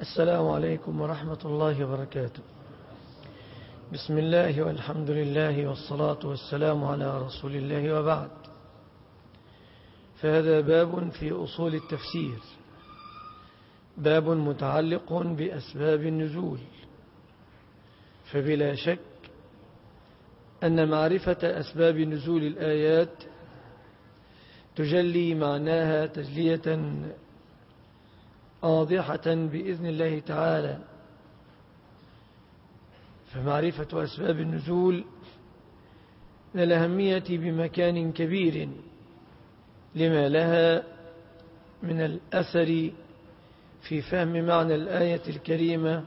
السلام عليكم ورحمة الله وبركاته. بسم الله والحمد لله والصلاة والسلام على رسول الله وبعد. فهذا باب في أصول التفسير. باب متعلق بأسباب النزول. فبلا شك أن معرفة أسباب نزول الآيات تجلي معناها تجلية واضحة بإذن الله تعالى. فمعرفة أسباب النزول من الأهمية بمكان كبير لما لها من الأثر في فهم معنى الآية الكريمة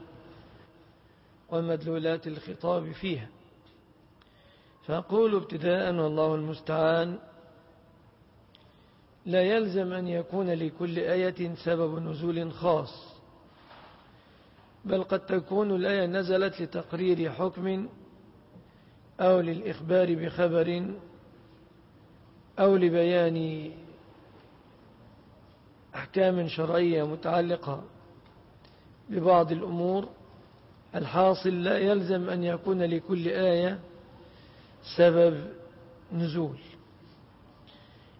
ومدلولات الخطاب فيها. فأقول ابتداء والله المستعان لا يلزم أن يكون لكل آية سبب نزول خاص بل قد تكون الآية نزلت لتقرير حكم أو للإخبار بخبر أو لبيان أحكام شرعية متعلقة ببعض الأمور. الحاصل لا يلزم أن يكون لكل آية سبب نزول.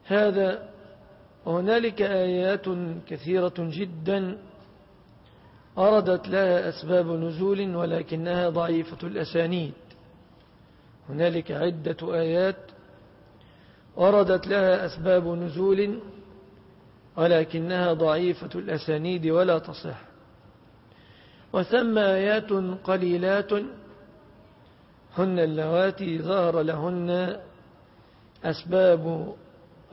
هذا وهنالك آيات كثيرة جدا أردت لها أسباب نزول ولكنها ضعيفة الأسانيد. هنالك عدة آيات وردت لها أسباب نزول ولكنها ضعيفة الأسانيد ولا تصح. وثم آيات قليلات هن اللواتي ظهر لهن أسباب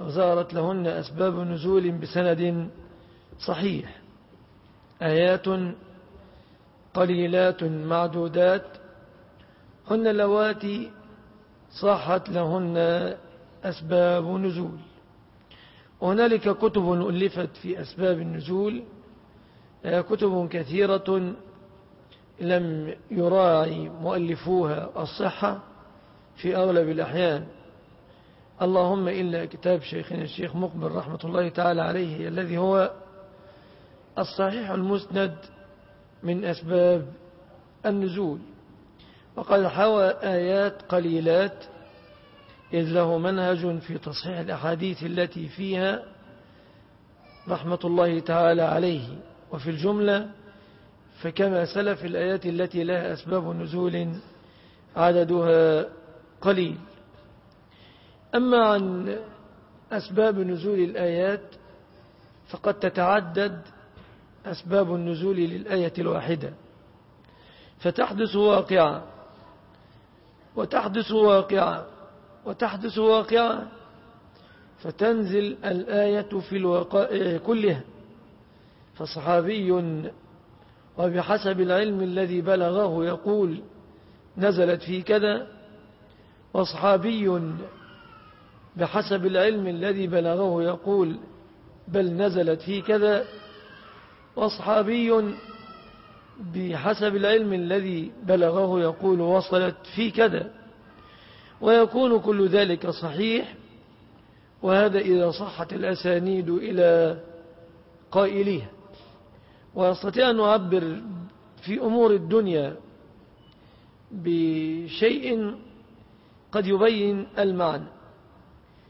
ظهرت لهن أسباب نزول بسند صحيح. آيات قليلات معدودات. هن اللواتي صحت لهن أسباب نزول. وهنالك كتب ألفت في أسباب النزول. كتب كثيرة لم يراعي مؤلفوها الصحة في أغلب الأحيان. اللهم إلا كتاب شيخنا الشيخ مقبل رحمة الله تعالى عليه الذي هو الصحيح المسند من أسباب النزول. وقد حوى آيات قليلات إذ له منهج في تصحيح الأحاديث التي فيها رحمة الله تعالى عليه. وفي الجملة فكما سلف الآيات التي لها أسباب نزول عددها قليل. أما عن أسباب نزول الآيات فقد تتعدد أسباب النزول للآية الواحدة. فتحدث واقعة وتحدث واقعة وتحدث واقعة فتنزل الآية في الوقائع كلها فصحابي وبحسب العلم الذي بلغه يقول نزلت في كذا وصحابي بحسب العلم الذي بلغه يقول بل نزلت في كذا وأصحابي بحسب العلم الذي بلغه يقول وصلت في كذا. ويكون كل ذلك صحيح وهذا إذا صحت الأسانيد إلى قائليها ويستطيع أن يعبر في أمور الدنيا بشيء قد يبين المعنى.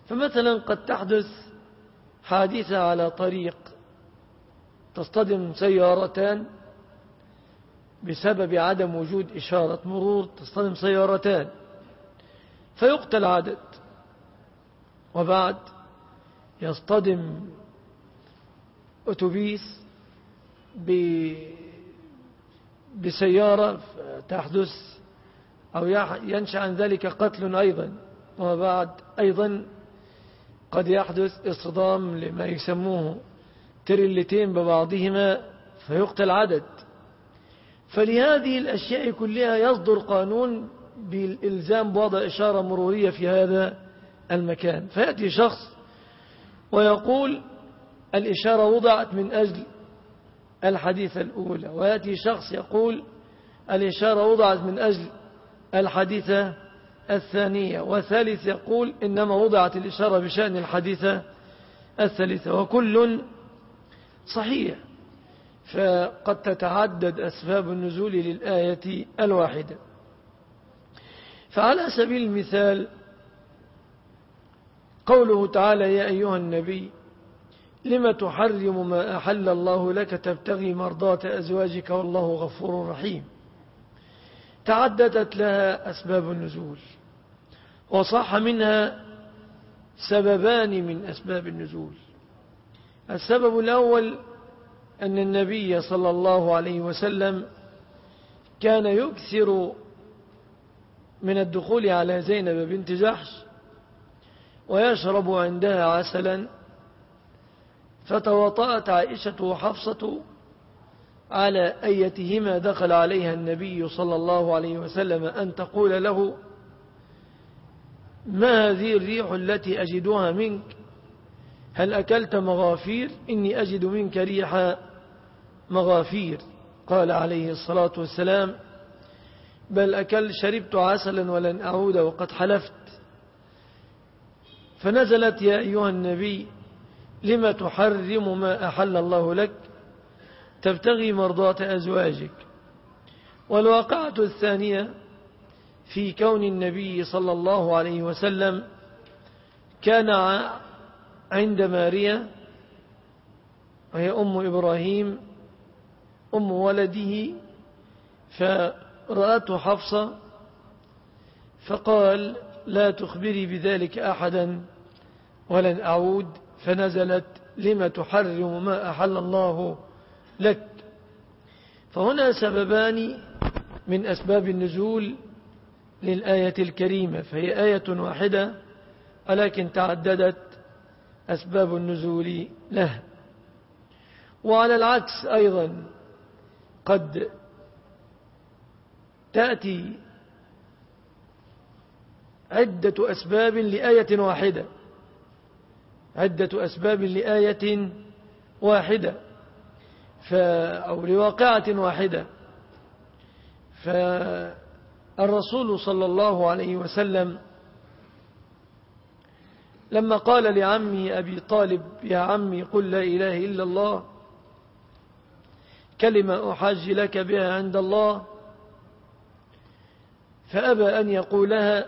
فمثلا قد تحدث حادثة على طريق تصطدم سيارتان بسبب عدم وجود إشارة مرور تصطدم سيارتان فيقتل عدد وبعد يصطدم أتوبيس بسيارة تحدث أو ينشأ عن ذلك قتل أيضا وبعد أيضا قد يحدث اصطدام لما يسموه ترلتين ببعضهما فيقتل عدد فلهذه الأشياء كلها يصدر قانون بالإلزام بوضع إشارة مرورية في هذا المكان. فيأتي شخص ويقول الإشارة وضعت من أجل الحديثة الأولى. ويأتي شخص يقول الإشارة وضعت من أجل الحديثة الثانية وثالث يقول إنما وضعت الإشارة بشأن الحديثة الثالثة وكل صحيح فقد تتعدد أسباب النزول للآية الواحدة. فعلى سبيل المثال قوله تعالى يا أيها النبي لم تحرم ما أحل الله لك تبتغي مرضات أزواجك والله غفور رحيم. تعددت لها أسباب النزول. وصح منها سببان من أسباب النزول. السبب الأول أن النبي صلى الله عليه وسلم كان يكثر من الدخول على زينب بنت جحش ويشرب عندها عسلا فتوطأت عائشة وحفصة على أيتهما دخل عليها النبي صلى الله عليه وسلم أن تقول له ما هذه الريح التي أجدها منك؟ هل أكلت مغافير؟ إني أجد منك ريح مغافير. قال عليه الصلاة والسلام بل أكل شربت عسلا ولن أعود وقد حلفت. فنزلت يا أيها النبي لم تحرم ما أحل الله لك؟ تبتغي مرضات أزواجك. والواقعة الثانية في كون النبي صلى الله عليه وسلم كان عند ماريا وهي أم إبراهيم أم ولده فرأته حفصة فقال لا تخبري بذلك أحدا ولن أعود. فنزلت لما تحرم ما أحل الله لك؟ فهنا سببان من أسباب النزول للآية الكريمة فهي آية واحدة ولكن تعددت أسباب النزول له وعلى العكس أيضا قد تأتي عدة أسباب لآية واحدة. عدة أسباب لآية واحدة أو لواقعة واحدة. فالرسول صلى الله عليه وسلم لما قال لعمي أبي طالب يا عمي قل لا إله إلا الله كلمة أحاج لك بها عند الله فأبى أن يقولها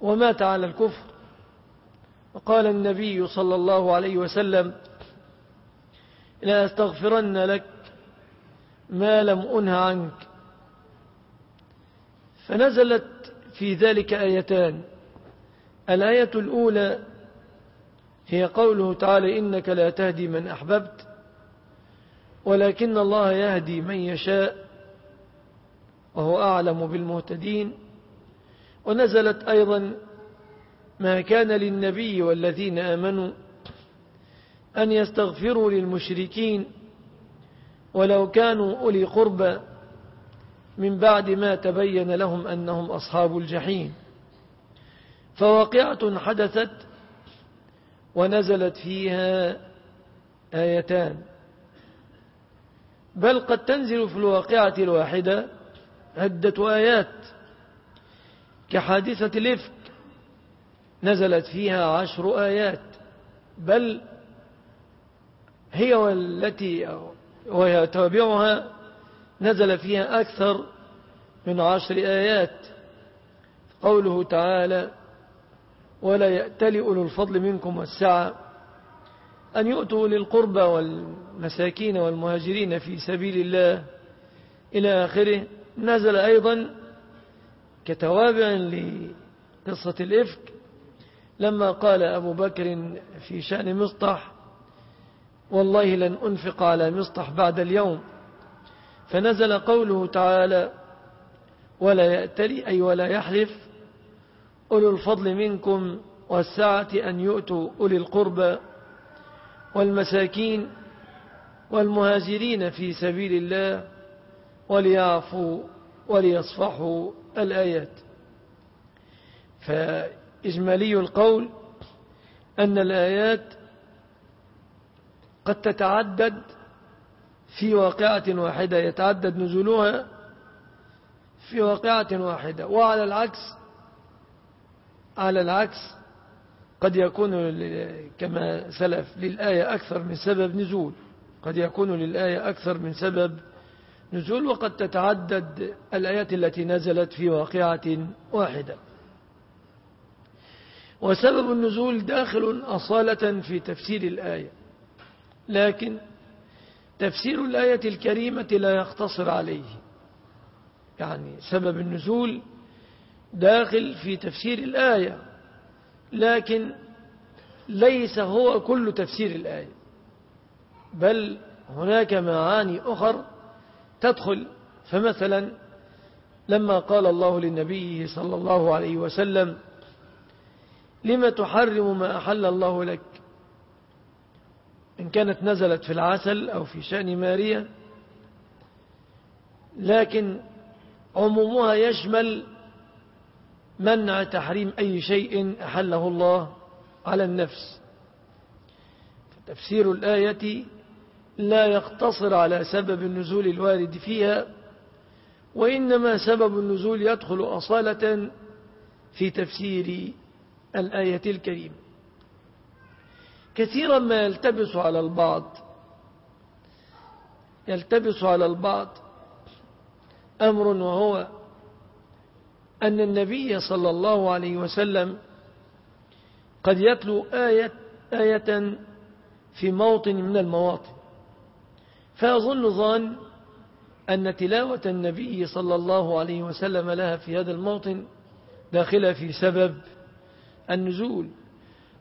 ومات على الكفر. وقال النبي صلى الله عليه وسلم لا أستغفرن لك ما لم أنه عنك. فنزلت في ذلك آيتان. الآية الأولى هي قوله تعالى إنك لا تهدي من أحببت ولكن الله يهدي من يشاء وهو أعلم بالمهتدين. ونزلت أيضا ما كان للنبي والذين آمنوا أن يستغفروا للمشركين ولو كانوا أولي قربى من بعد ما تبين لهم أنهم أصحاب الجحيم. فواقعة حدثت ونزلت فيها آيتان. بل قد تنزل في الواقعة الواحدة عدة آيات. كحادثة الإفك نزلت فيها عشر آيات. بل هي والتي ويتابعها نزل فيها أكثر من عشر آيات. قوله تعالى ولا يأتل أولو الفضل منكم والسعة أن يؤتوا للقربى والمساكين والمهاجرين في سبيل الله. إلى آخره نزل أيضا كتوابع لقصة الإفك لما قال أبو بكر في شأن مصطح والله لن أنفق على مصطح بعد اليوم. فنزل قوله تعالى ولا يأتلي أي ولا يحلف أولو الفضل منكم والسعة أن يؤتوا أولي القربى والمساكين والمهاجرين في سبيل الله وليعفوا وليصفحوا الآيات. فإجمالي القول أن الآيات قد تتعدد في واقعة واحدة يتعدد نزولها في واقعة واحدة. وعلى العكس على العكس قد يكون كما سلف للآية أكثر من سبب نزول. قد يكون للآية أكثر من سبب نزول وقد تتعدد الآيات التي نزلت في واقعة واحدة. وسبب النزول داخل أصالة في تفسير الآية. لكن تفسير الآية الكريمة لا يقتصر عليه. يعني سبب النزول داخل في تفسير الآية لكن ليس هو كل تفسير الآية. بل هناك معاني أخر تدخل. فمثلا لما قال الله للنبي صلى الله عليه وسلم لما تحرم ما أحل الله لك إن كانت نزلت في العسل أو في شأن ماريا لكن عمومها يشمل منع تحريم أي شيء أحله الله على النفس. تفسير الآية لا يقتصر على سبب النزول الوارد فيها وإنما سبب النزول يدخل أصالة في تفسير الآية الكريمة. كثيرا ما يلتبس على البعض. يلتبس على البعض أمر وهو أن النبي صلى الله عليه وسلم قد يتلو آية, آية في موطن من المواطن. فيظن ظان أن تلاوة النبي صلى الله عليه وسلم لها في هذا الموطن داخلة في سبب النزول.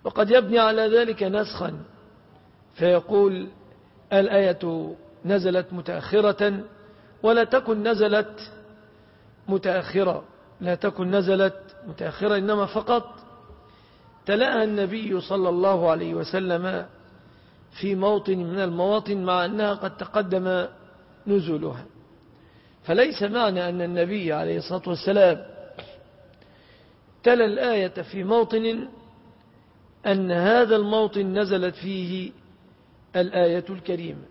وقد يبني على ذلك نسخا. فيقول الآية نزلت متأخرة ولا تكن نزلت متأخرة. لا تكن نزلت متأخرة إنما فقط. تلاها النبي صلى الله عليه وسلم في موطن من المواطن مع أنها قد تقدم نزولها. فليس معنى أن النبي عليه الصلاة والسلام تلا الآية في موطن أن هذا الموطن نزلت فيه الآية الكريمة.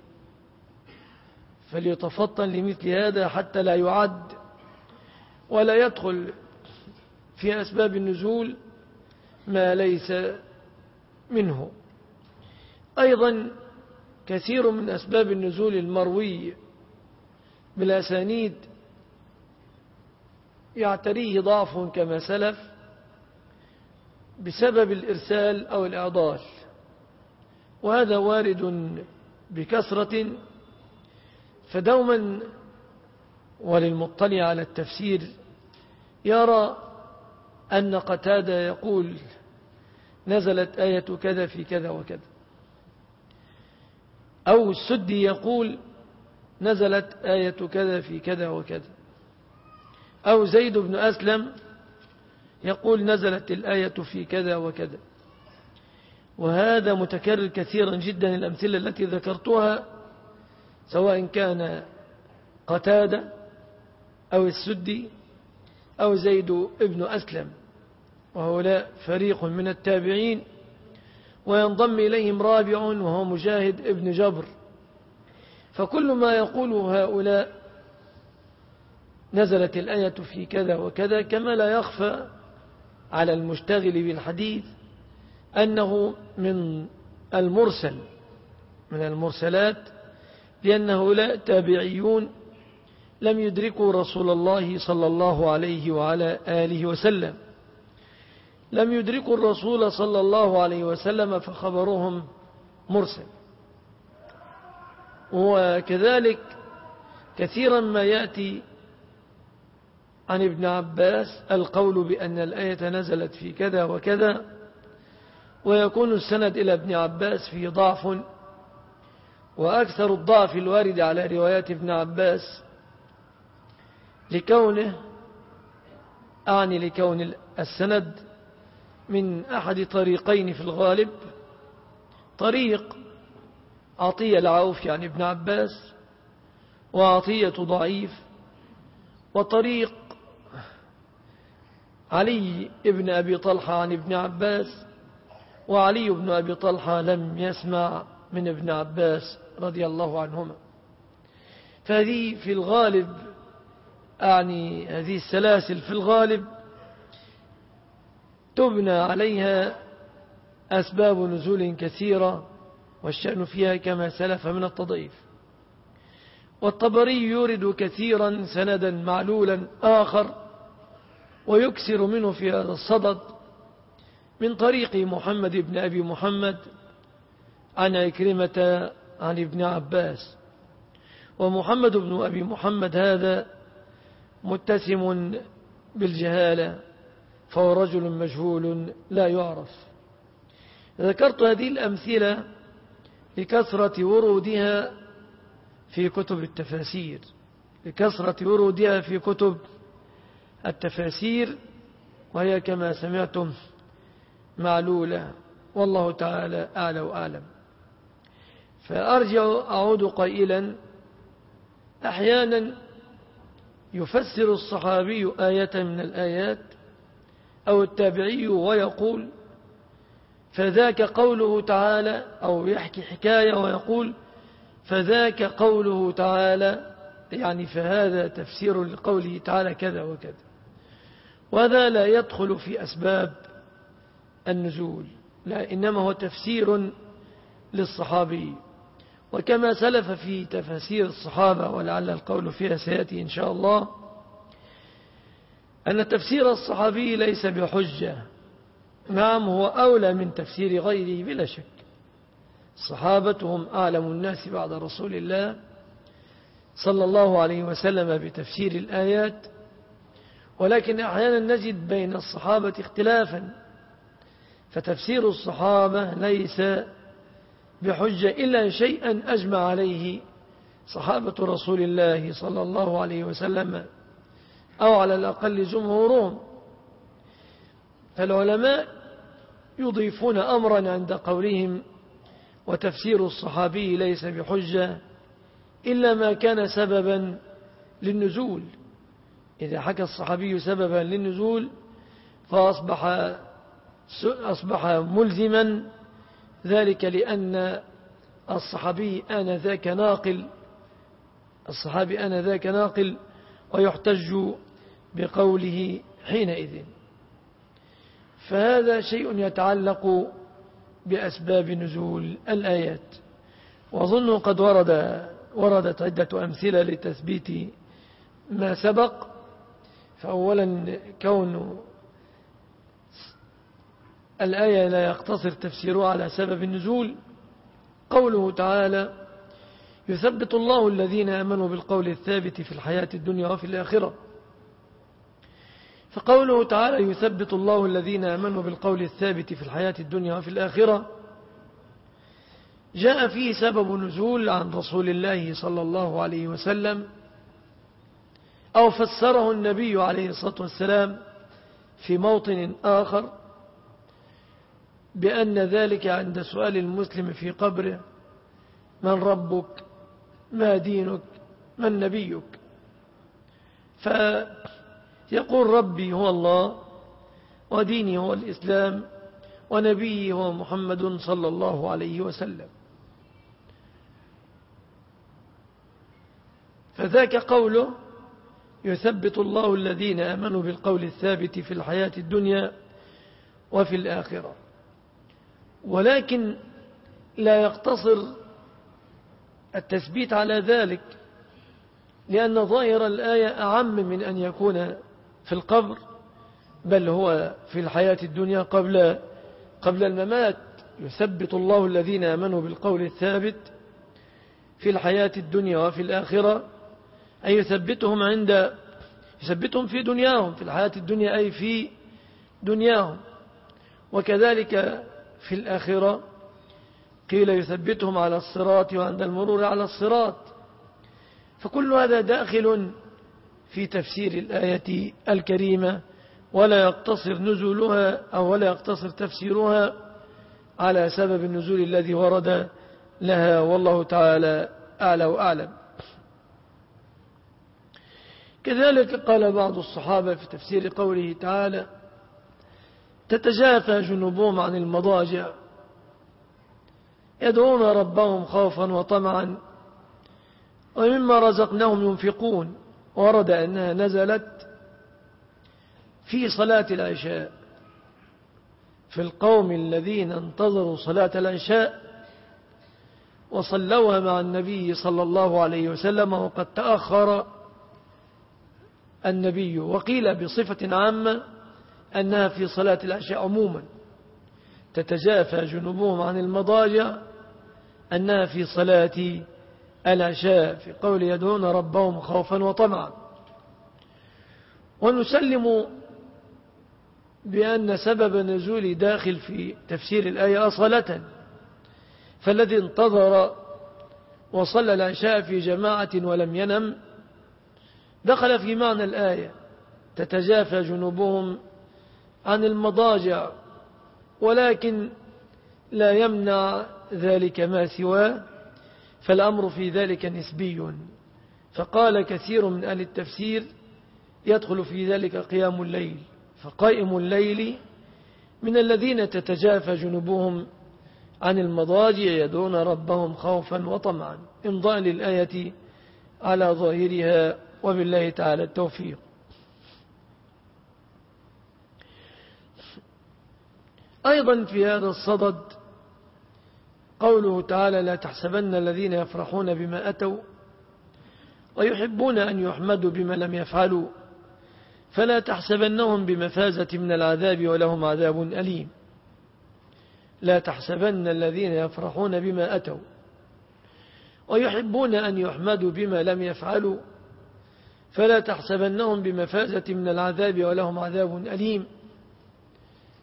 فليتفطن لمثل هذا حتى لا يعد ولا يدخل في أسباب النزول ما ليس منه. أيضا كثير من أسباب النزول المروي بالأسانيد يعتريه ضعف كما سلف. بسبب الإرسال أو الإعضال. وهذا وارد بكثرة فدوما وللمطلع على التفسير يرى أن قتادة يقول نزلت آية كذا في كذا وكذا. أو السدي يقول نزلت آية كذا في كذا وكذا. أو زيد بن أسلم يقول نزلت الآية في كذا وكذا. وهذا متكرر كثيرا جدا الأمثلة التي ذكرتها سواء كان قتادة أو السدي أو زيد ابن أسلم وهؤلاء فريق من التابعين وينضم إليهم رابع وهو مجاهد ابن جبر. فكل ما يقوله هؤلاء نزلت الآية في كذا وكذا كما لا يخفى على المشتغل بالحديث أنه من المرسل من المرسلات لأن هؤلاء تابعيون لم يدركوا رسول الله صلى الله عليه وعلى آله وسلم. لم يدركوا الرسول صلى الله عليه وسلم فخبرهم مرسل. وكذلك كثيرا ما يأتي عن ابن عباس القول بأن الآية نزلت في كذا وكذا ويكون السند إلى ابن عباس في ضعف وأكثر الضعف الوارد على روايات ابن عباس لكونه أعني لكون السند من أحد طريقين في الغالب طريق عطية العوف يعني ابن عباس وعطية ضعيف وطريق علي ابن أبي طلحة عن ابن عباس وعلي بن أبي طلحة لم يسمع من ابن عباس رضي الله عنهما. فهذه في الغالب أعني هذه السلاسل في الغالب تبنى عليها أسباب نزول كثيرة والشأن فيها كما سلف من التضعيف. والطبري يورد كثيرا سندا معلولا آخر ويكسر منه في هذا الصدد من طريق محمد بن أبي محمد عن عكرمة عن ابن عباس. ومحمد بن أبي محمد هذا متسم بالجهالة فهو رجل مجهول لا يعرف. ذكرت هذه الأمثلة لكثرة ورودها في كتب التفاسير لكثرة ورودها في كتب التفاسير وهي كما سمعتم معلولة. والله تعالى أعلى وأعلم. فأرجع أعود قائلا. أحيانا يفسر الصحابي آية من الآيات أو التابعي ويقول فذاك قوله تعالى أو يحكي حكاية ويقول فذاك قوله تعالى يعني فهذا تفسير لقوله تعالى كذا وكذا. وهذا لا يدخل في أسباب النزول لا إنما هو تفسير للصحابي. وكما سلف في تفاسير الصحابة ولعل القول فيها سيأتي إن شاء الله أن تفسير الصحابي ليس بحجة نعم هو أولى من تفسير غيره بلا شك. الصحابة هم أعلم الناس بعد رسول الله صلى الله عليه وسلم بتفسير الآيات ولكن أحيانا نجد بين الصحابة اختلافا فتفسير الصحابة ليس بحجة إلا شيئا أجمع عليه صحابة رسول الله صلى الله عليه وسلم أو على الأقل جمهورهم. فالعلماء يضيفون أمرا عند قولهم وتفسير الصحابي ليس بحجة إلا ما كان سببا للنزول. إذا حكى الصحابي سببا للنزول فأصبح أصبح ملزما ذلك لأن الصحابي آنذاك ناقل الصحابي آنذاك ناقل ويحتج بقوله حينئذ. فهذا شيء يتعلق بأسباب نزول الآيات. وأظن قد ورد وردت عدة أمثلة لتثبيت ما سبق. فأولا كون الآية لا يقتصر تفسيرها على سبب النزول قوله تعالى يثبت الله الذين آمنوا بالقول الثابت في الحياة الدنيا وفي الآخرة. فقوله تعالى يثبت الله الذين آمنوا بالقول الثابت في الحياة الدنيا وفي الآخرة. جاء فيه سبب نزول عن رسول الله صلى الله عليه وسلم. أو فسره النبي عليه الصلاة والسلام في موطن آخر بأن ذلك عند سؤال المسلم في قبره من ربك؟ ما دينك؟ من نبيك؟ فيقول ربي هو الله وديني هو الإسلام ونبيي هو محمد صلى الله عليه وسلم. فذاك قوله يثبت الله الذين آمنوا بالقول الثابت في الحياة الدنيا وفي الآخرة. ولكن لا يقتصر التثبيت على ذلك لأن ظاهر الآية أعم من أن يكون في القبر بل هو في الحياة الدنيا قبل قبل الممات. يثبت الله الذين آمنوا بالقول الثابت في الحياة الدنيا وفي الآخرة. أي يثبتهم عند يثبتهم في دنياهم في الحياة الدنيا أي في دنياهم. وكذلك في الآخرة قيل يثبتهم على الصراط وعند المرور على الصراط. فكل هذا داخل في تفسير الآية الكريمة ولا يقتصر نزولها أو ولا يقتصر تفسيرها على سبب النزول الذي ورد لها. والله تعالى أعلى وأعلم. كذلك قال بعض الصحابة في تفسير قوله تعالى تتجافى جنوبهم عن المضاجع يدعون ربهم خوفا وطمعا ومما رزقناهم ينفقون ورد أنها نزلت في صلاة العشاء. في القوم الذين انتظروا صلاة العشاء وصلوها مع النبي صلى الله عليه وسلم وقد تأخر النبي وقيل بصفة عامة أنها في صلاة العشاء عموما. تتجافى جنوبهم عن المضاجع أنها في صلاة العشاء في قول يدعون ربهم خوفا وطمعا. ونسلم بأن سبب نزول داخل في تفسير الآية أصالة فالذي انتظر وصلى العشاء في جماعة ولم ينم دخل في معنى الآية. تتجافى جنوبهم عن المضاجع ولكن لا يمنع ذلك ما سواه فالأمر في ذلك نسبي. فقال كثير من أهل التفسير يدخل في ذلك قيام الليل. فقائم الليل من الذين تتجافى جنوبهم عن المضاجع يدعون ربهم خوفا وطمعا. امضاء للآية على ظاهرها. وبالله تعالى التوفيق. أيضا في هذا الصدد قوله تعالى لا تحسبن الذين يفرحون بما أتوا ويحبون أن يحمدوا بما لم يفعلوا فلا تحسبنهم بمفازة من العذاب ولهم عذاب أليم. لا تحسبن الذين يفرحون بما أتوا ويحبون أن يحمدوا بما لم يفعلوا فلا تحسبنهم بمفازة من العذاب ولهم عذاب أليم.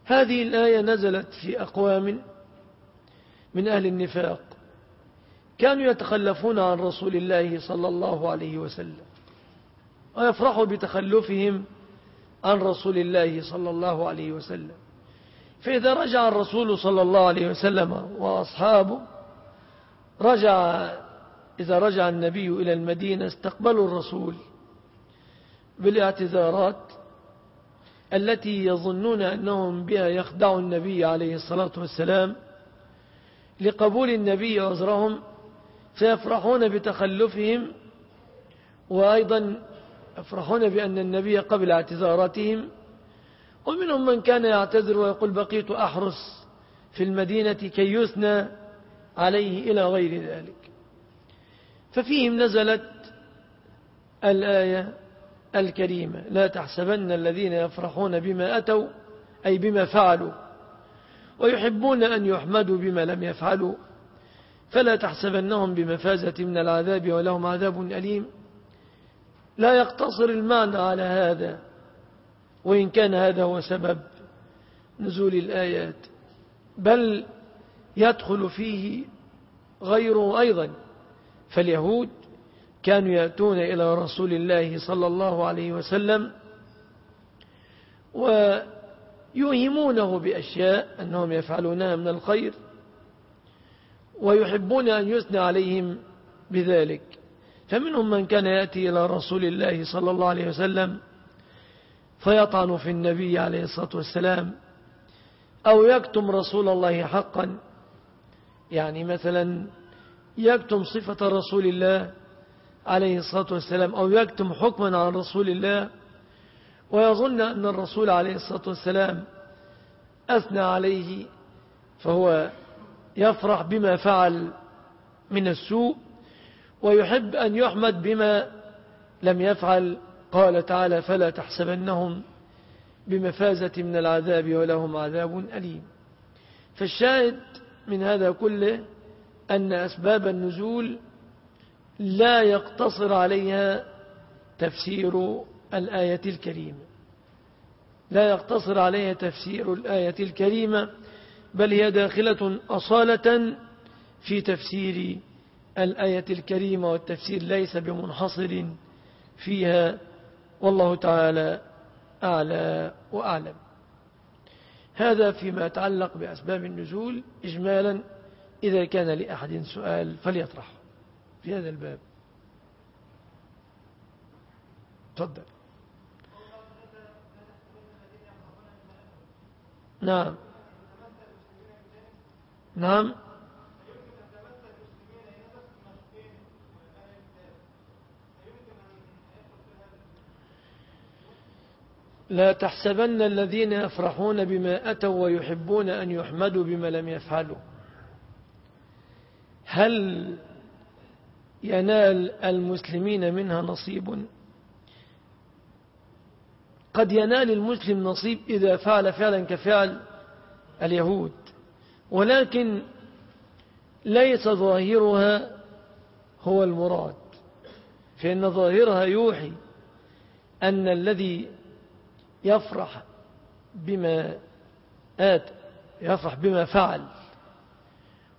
هذه الآية نزلت في أقوام من أهل النفاق. كانوا يتخلفون عن رسول الله صلى الله عليه وسلم ويفرحوا بتخلفهم عن رسول الله صلى الله عليه وسلم. فإذا رجع الرسول صلى الله عليه وسلم وأصحابه رجع إذا رجع النبي إلى المدينة استقبلوا الرسول. بالاعتذارات التي يظنون أنهم بها يخدعوا النبي عليه الصلاة والسلام لقبول النبي عذرهم فيفرحون بتخلفهم وأيضا يفرحون بأن النبي قبل اعتذاراتهم. ومنهم من كان يعتذر ويقول بقيت أحرس في المدينة كي يثنى عليه إلى غير ذلك. ففيهم نزلت الآية الكريمة لا تحسبن الذين يفرحون بما أتوا أي بما فعلوا ويحبون أن يحمدوا بما لم يفعلوا. فلا تحسبنهم بمفازة من العذاب ولهم عذاب أليم. لا يقتصر المعنى على هذا وإن كان هذا هو سبب نزول الآيات بل يدخل فيه غيره أيضا. فاليهود كانوا يأتون إلى رسول الله صلى الله عليه وسلم ويوهمونه بأشياء أنهم يفعلونها من الخير ويحبون أن يثنى عليهم بذلك. فمنهم من كان يأتي إلى رسول الله صلى الله عليه وسلم فيطعن في النبي عليه الصلاة والسلام أو يكتم رسول الله حقا. يعني مثلا يكتم صفة رسول الله عليه الصلاة والسلام أو يكتم حكما عن رسول الله ويظن أن الرسول عليه الصلاة والسلام أثنى عليه فهو يفرح بما فعل من السوء ويحب أن يحمد بما لم يفعل. قال تعالى فلا تحسبنهم بمفازة من العذاب ولهم عذاب أليم. فالشاهد من هذا كله أن أسباب النزول لا يقتصر عليها تفسير الآية الكريمة. لا يقتصر عليها تفسير الآية الكريمة بل هي داخلة أصالة في تفسير الآية الكريمة والتفسير ليس بمنحصر فيها. والله تعالى أعلى وأعلم. هذا فيما يتعلق بأسباب النزول. إجمالا إذا كان لأحد سؤال فليطرحه في هذا الباب. تفضل. نعم. نعم. لا تحسبن الذين يفرحون بما أتوا ويحبون أن يحمدوا بما لم يفعلوا. هل ينال المسلمين منها نصيب. قد ينال المسلم نصيب إذا فعل فعلا كفعل اليهود. ولكن ليس ظاهرها هو المراد. فإن ظاهرها يوحي أن الذي يفرح بما آت يفرح بما فعل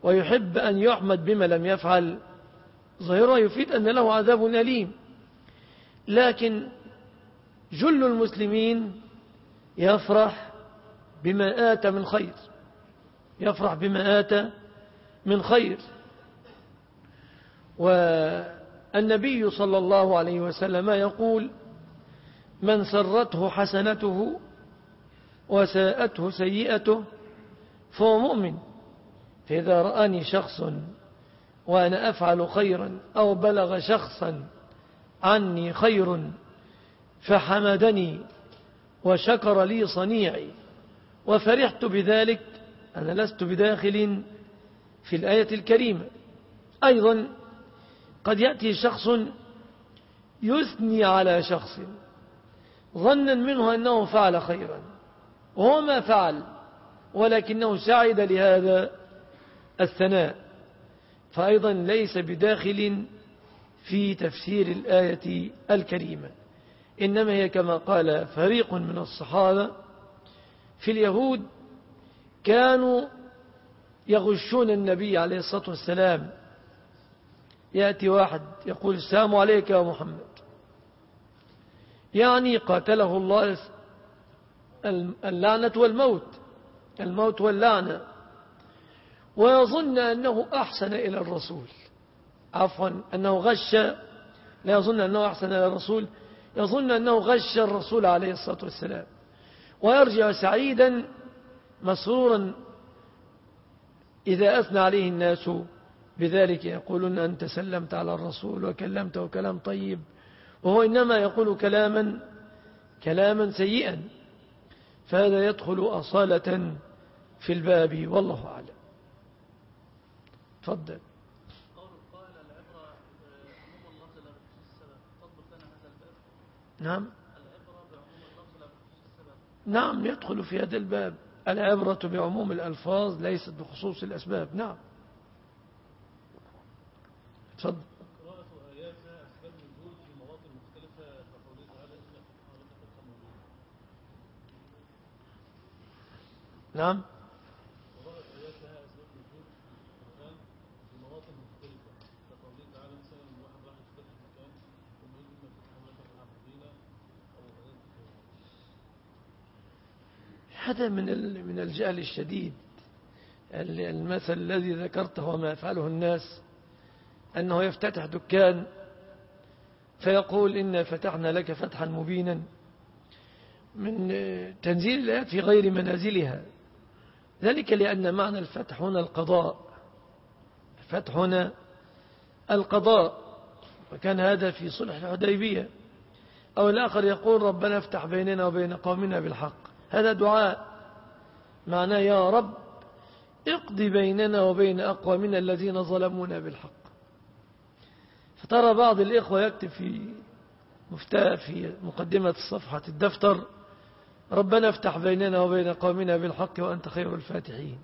ويحب أن يحمد بما لم يفعل ظاهرها يفيد أن له عذاب أليم. لكن جل المسلمين يفرح بما آت من خير. يفرح بما آت من خير. والنبي صلى الله عليه وسلم يقول من سرته حسنته وساءته سيئته فهو مؤمن. فإذا رآني شخص وأنا أفعل خيرا أو بلغ شخصا عني خير فحمدني وشكر لي صنيعي. وفرحت بذلك أنا لست بداخل في الآية الكريمة. أيضا قد يأتي شخص يثني على شخص ظنا منه أنه فعل خيرا وهو ما فعل ولكنه سعد لهذا الثناء. فأيضا ليس بداخل في تفسير الآية الكريمة إنما هي كما قال فريق من الصحابة في اليهود كانوا يغشون النبي عليه الصلاة والسلام. يأتي واحد يقول السلام عليك يا محمد. يعني قاتله الله اللعنة والموت الموت واللعنة. ويظن أنه أحسن إلى الرسول. عفوا أنه غش لا يظن أنه أحسن إلى الرسول يظن أنه غش الرسول عليه الصلاة والسلام. ويرجع سعيدا مسرورا إذا أثنى عليه الناس بذلك يقولون أنت سلمت على الرسول وكلمته كلام طيب. وهو إنما يقول كلاما كلاما سيئا. فهذا يدخل أصالة في الباب والله أعلم. تفضل. نعم. نعم يدخل في هذا الباب. العبرة بعموم الألفاظ ليست بخصوص الأسباب. نعم. تفضل. نعم. هذا من من الجهل الشديد. المثل الذي ذكرته وما يفعله الناس أنه يفتتح دكان فيقول إنا فتحنا لك فتحا مبينا من تنزيل الآيات في غير منازلها. ذلك لأن معنى الفتح هنا القضاء. الفتح هنا القضاء. وكان هذا في صلح الحديبية. أو الآخر يقول ربنا افتح بيننا وبين قومنا بالحق. هذا دعاء. معناه يا رب اقضي بيننا وبين أقوامنا الذين ظلمونا بالحق. فترى بعض الإخوة يكتب في في مقدمة الصفحة الدفتر ربنا افتح بيننا وبين قومنا بالحق وأنت خير الفاتحين.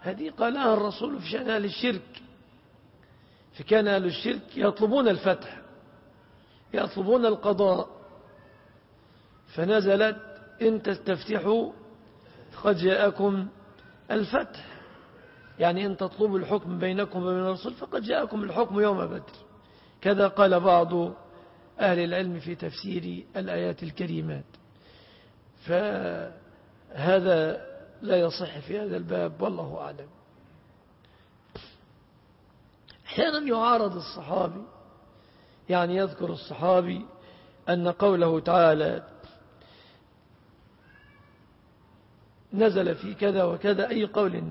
هذه قالها الرسول في شأن أهل الشرك. فكان أهل الشرك يطلبون الفتح يطلبون القضاء. فنزلت إن تستفتحوا قد جاءكم الفتح. يعني إن تطلبوا الحكم بينكم وبين الرسول فقد جاءكم الحكم يوم بدر. كذا قال بعض أهل العلم في تفسير الآيات الكريمات. فهذا لا يصح في هذا الباب والله أعلم. أحيانا يعارض الصحابي يعني يذكر الصحابي أن قوله تعالى نزل في كذا وكذا أي قول.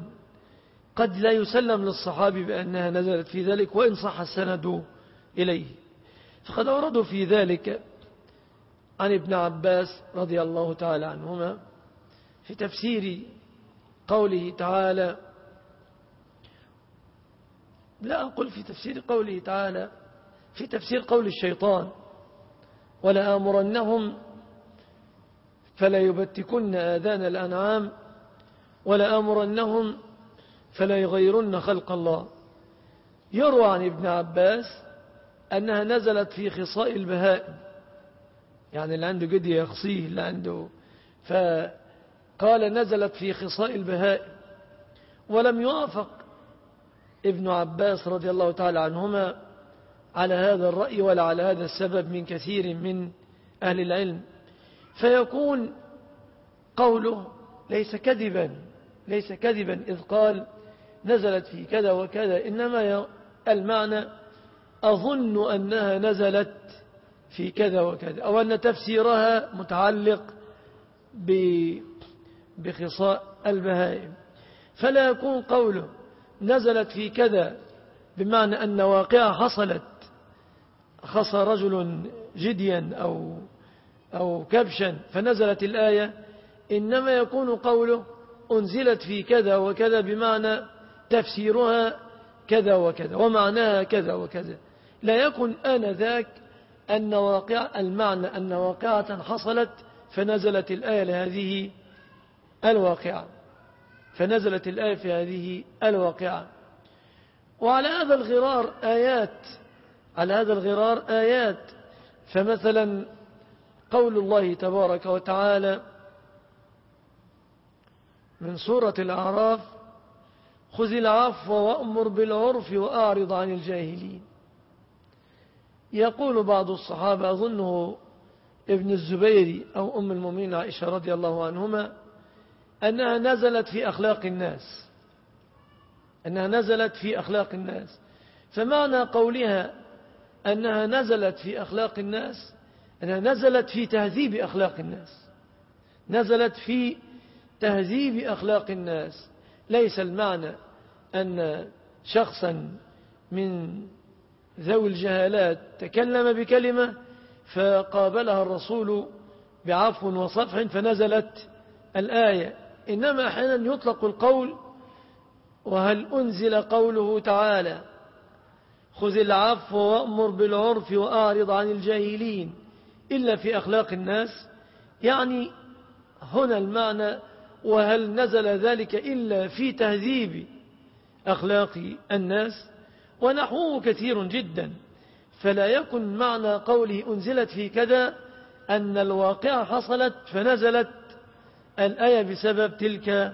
قد لا يسلم للصحابي بأنها نزلت في ذلك وإن صح السند إليه. فقد أوردوا في ذلك عن ابن عباس رضي الله تعالى عنهما في تفسير قوله تعالى لا أقول في تفسير قوله تعالى في تفسير قول الشيطان ولا آمرنهم فلا يبتكن آذان الأنعام ولا آمرنهم فلا يغيرن خلق الله. يروى عن ابن عباس أنها نزلت في خصاء البهائم. يعني اللي عنده قد يخصيه اللي عنده. فقال نزلت في خصاء البهائم. ولم يوافق ابن عباس رضي الله تعالى عنهما على هذا الرأي ولا على هذا السبب من كثير من أهل العلم. فيكون قوله ليس كذبا ليس كذبا إذ قال نزلت في كذا وكذا إنما المعنى أظن أنها نزلت في كذا وكذا أو أن تفسيرها متعلق بخصاء البهائم. فلا يكون قوله نزلت في كذا بمعنى أن واقعة حصلت خصى رجل جديا أو, أو كبشا فنزلت الآية إنما يكون قوله أنزلت في كذا وكذا بمعنى تفسيرها كذا وكذا ومعناها كذا وكذا. لا يكن آنذاك أن واقع المعنى أن واقعة حصلت فنزلت الآية لهذه الواقعة. فنزلت الآية في هذه الواقعة. وعلى هذا الغرار آيات على هذا الغرار آيات. فمثلا قول الله تبارك وتعالى من سورة الأعراف خذ العفو وأمر بالعرف وأعرض عن الجاهلين. يقول بعض الصحابة أظنه ابن الزبير أو أم المؤمنين عائشة رضي الله عنهما أنها نزلت في أخلاق الناس. أنها نزلت في أخلاق الناس. فمعنى قولها أنها نزلت في أخلاق الناس أنها نزلت في تهذيب أخلاق الناس. نزلت في تهذيب أخلاق الناس. ليس المعنى أن شخصا من ذوي الجهالات تكلم بكلمة فقابلها الرسول بعفو وصفح فنزلت الآية. إنما أحيانا يطلق القول وهل أنزل قوله تعالى خذ العفو وأمر بالعرف وأعرض عن الجاهلين. إلا في أخلاق الناس. يعني هنا المعنى وهل نزل ذلك إلا في تهذيب أخلاق الناس؟ ونحوه كثير جدا. فلا يكن معنى قوله أنزلت في كذا أن الواقعة حصلت فنزلت الآية بسبب تلك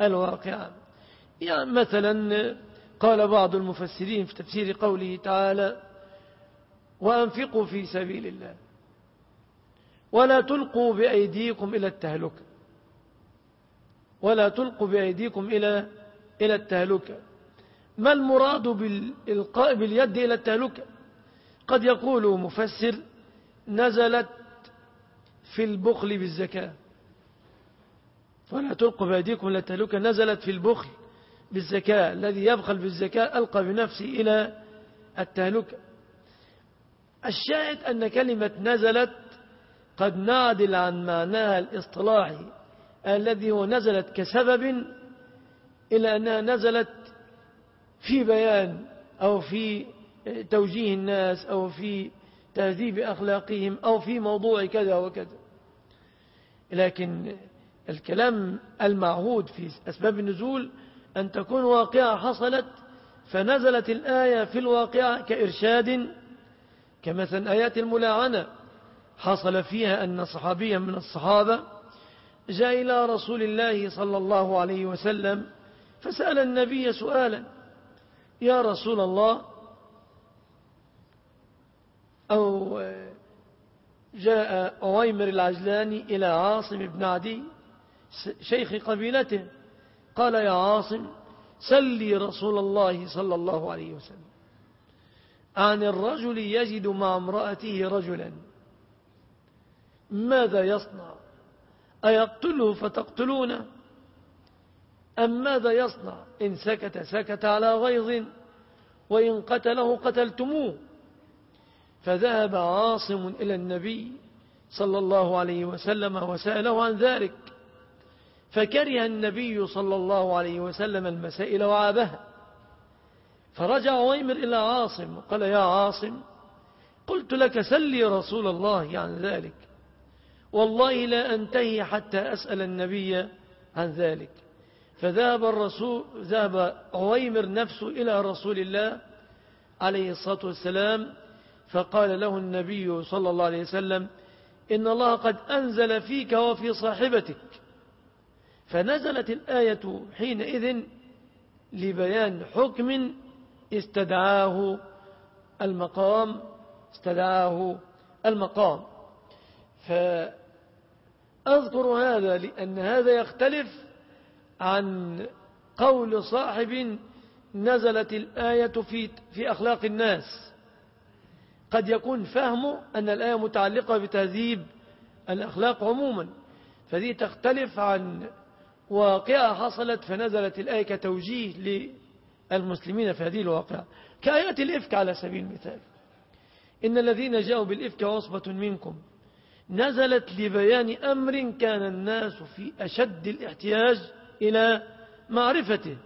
الواقعة. يعني مثلا قال بعض المفسرين في تفسير قوله تعالى وأنفقوا في سبيل الله. ولا تلقوا بأيديكم إلى التهلكة. ولا تلقوا بأيديكم إلى إلى التهلكة. ما المراد بالإلقاء باليد إلى التهلكة؟ قد يقول مفسر نزلت في البخل بالزكاة. ولا تلقوا بأيديكم إلى التهلكة نزلت في البخل بالزكاة. الذي يبخل بالزكاة ألقى بنفسه إلى التهلكة. الشاهد أن كلمة نزلت قد نعدل عن معناها الاصطلاحي الذي هو نزلت كسبب إلى أنها نزلت في بيان أو في توجيه الناس أو في تهذيب أخلاقهم أو في موضوع كذا وكذا. لكن الكلام المعهود في أسباب النزول أن تكون واقعة حصلت فنزلت الآية في الواقعة كإرشاد كمثلا آيات الملاعنة. حصل فيها أن صحابيا من الصحابة جاء إلى رسول الله صلى الله عليه وسلم فسأل النبي سؤالا يا رسول الله أو جاء أويمر العجلاني إلى عاصم بن عدي شيخ قبيلته؟ قال يا عاصم سلي رسول الله صلى الله عليه وسلم. عن الرجل يجد مع امرأته رجلا. ماذا يصنع؟ أيقتله فتقتلونه أم ماذا يصنع؟ إن سكت سكت على غيظ وإن قتله قتلتموه. فذهب عاصم إلى النبي صلى الله عليه وسلم وسأله عن ذلك. فكره النبي صلى الله عليه وسلم المسائل وعابها فرجع ويمر إلى عاصم وقال يا عاصم قلت لك سلي رسول الله عن ذلك. والله لا أنتهي حتى أسأل النبي عن ذلك. فذهب الرسول ذهب عويمر نفسه إلى رسول الله عليه الصلاة والسلام فقال له النبي صلى الله عليه وسلم إن الله قد أنزل فيك وفي صاحبتك. فنزلت الآية حينئذ لبيان حكم استدعاه المقام استدعاه المقام. فأذكر هذا لأن هذا يختلف عن قول صاحب نزلت الآية في, في أخلاق الناس. قد يكون فهمه أن الآية متعلقة بتهذيب الأخلاق عموما. فذي تختلف عن واقعة حصلت فنزلت الآية كتوجيه للمسلمين في هذه الواقعة. كآيات الإفك على سبيل المثال. إن الذين جاءوا بالإفك عصبة منكم. نزلت لبيان أمر كان الناس في أشد الاحتياج إلى معرفته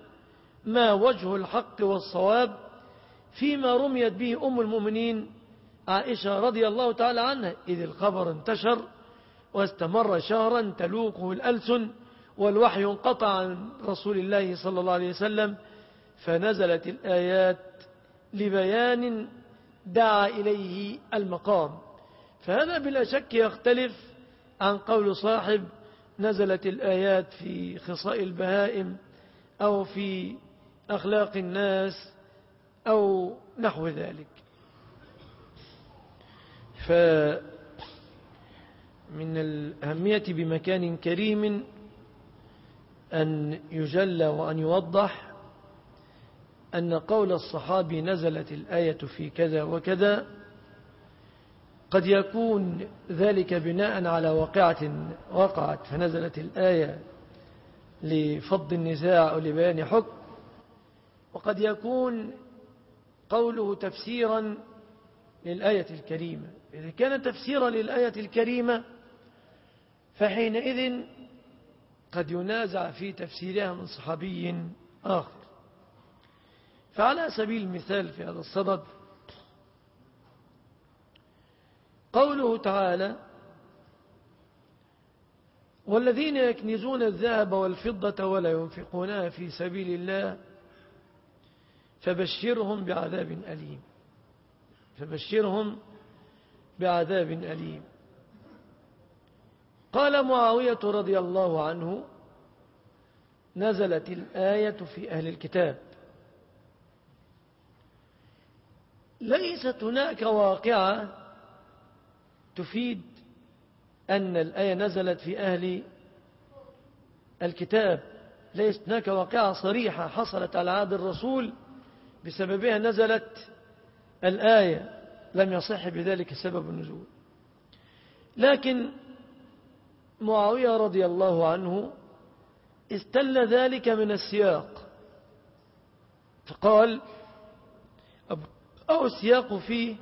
ما وجه الحق والصواب فيما رميت به أم المؤمنين عائشة رضي الله تعالى عنها إذ الخبر انتشر واستمر شهرا تلوقه الألسن والوحي انقطع عن رسول الله صلى الله عليه وسلم فنزلت الآيات لبيان دعا إليه المقام. فهذا بلا شك يختلف عن قول صاحب نزلت الآيات في خصاء البهائم أو في أخلاق الناس أو نحو ذلك. فمن الأهمية بمكان كريم أن يجلى وأن يوضح أن قول الصحابي نزلت الآية في كذا وكذا قد يكون ذلك بناء على واقعة وقعت فنزلت الآية لفض النزاع أو لبيان حكم. وقد يكون قوله تفسيرا للآية الكريمة. إذا كان تفسيرا للآية الكريمة فحينئذ قد ينازع في تفسيرها من صحابي آخر. فعلى سبيل المثال في هذا الصدد قوله تعالى والذين يكنزون الذهب والفضة ولا ينفقونها في سبيل الله فبشرهم بعذاب أليم. فبشرهم بعذاب أليم. قال معاوية رضي الله عنه نزلت الآية في أهل الكتاب. ليست هناك واقعة تفيد أن الآية نزلت في أهل الكتاب. ليست هناك واقعة صريحة حصلت على عهد الرسول بسببها نزلت الآية. لم يصح بذلك سبب النزول. لكن معاوية رضي الله عنه استل ذلك من السياق. فقال أو السياق فيه